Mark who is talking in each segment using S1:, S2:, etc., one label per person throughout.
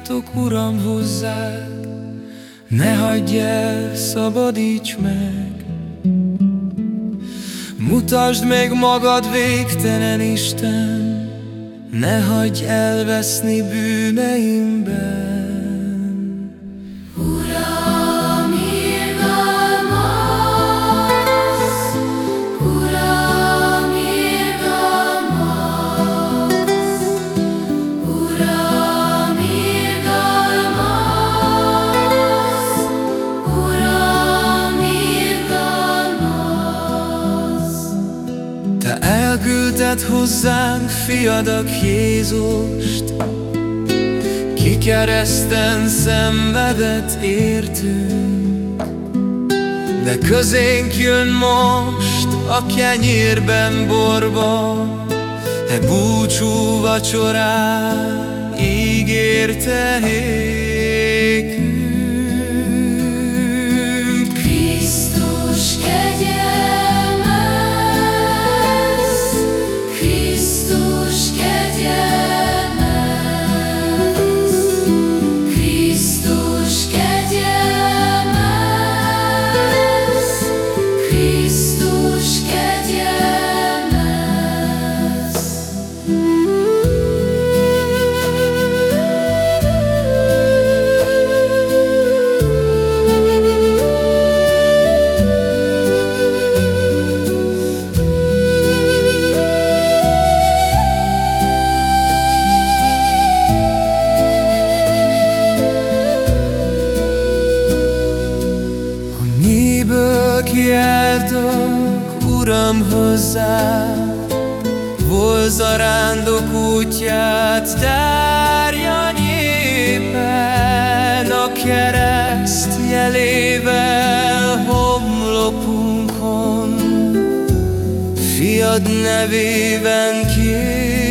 S1: kiáltok, Uram, hozzád, ne hagyj el, szabadíts meg. Mutasd meg magad végtelen Isten, ne hagyj elveszni bűneimben. Elküldted hozzánk fiadak Jézust, Ki kereszten szenvedett értünk, De közénk jön most a kenyérben borba, E búcsú vacsorát ígérte kiáltok, Uram, hozzá, Hol zarándok útját tárja nyépen, A kereszt jelével homlokunkon, Fiad nevében kér.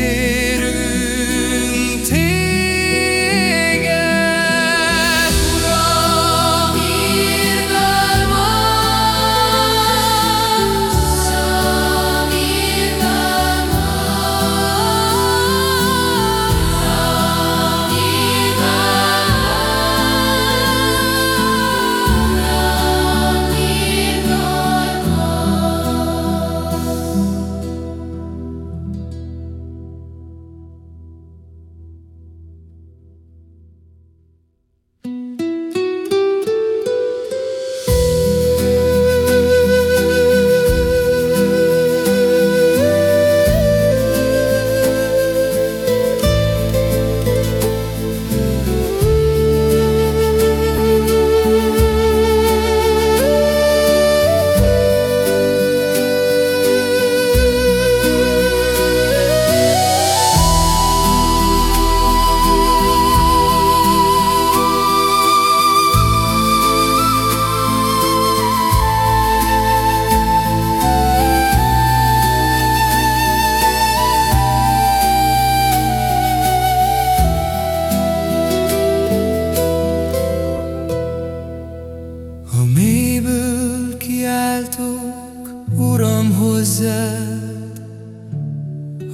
S1: Uram, hozzád,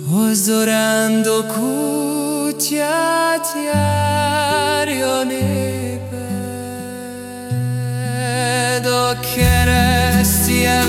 S1: hozz a rándok útját, járja néped a keresztje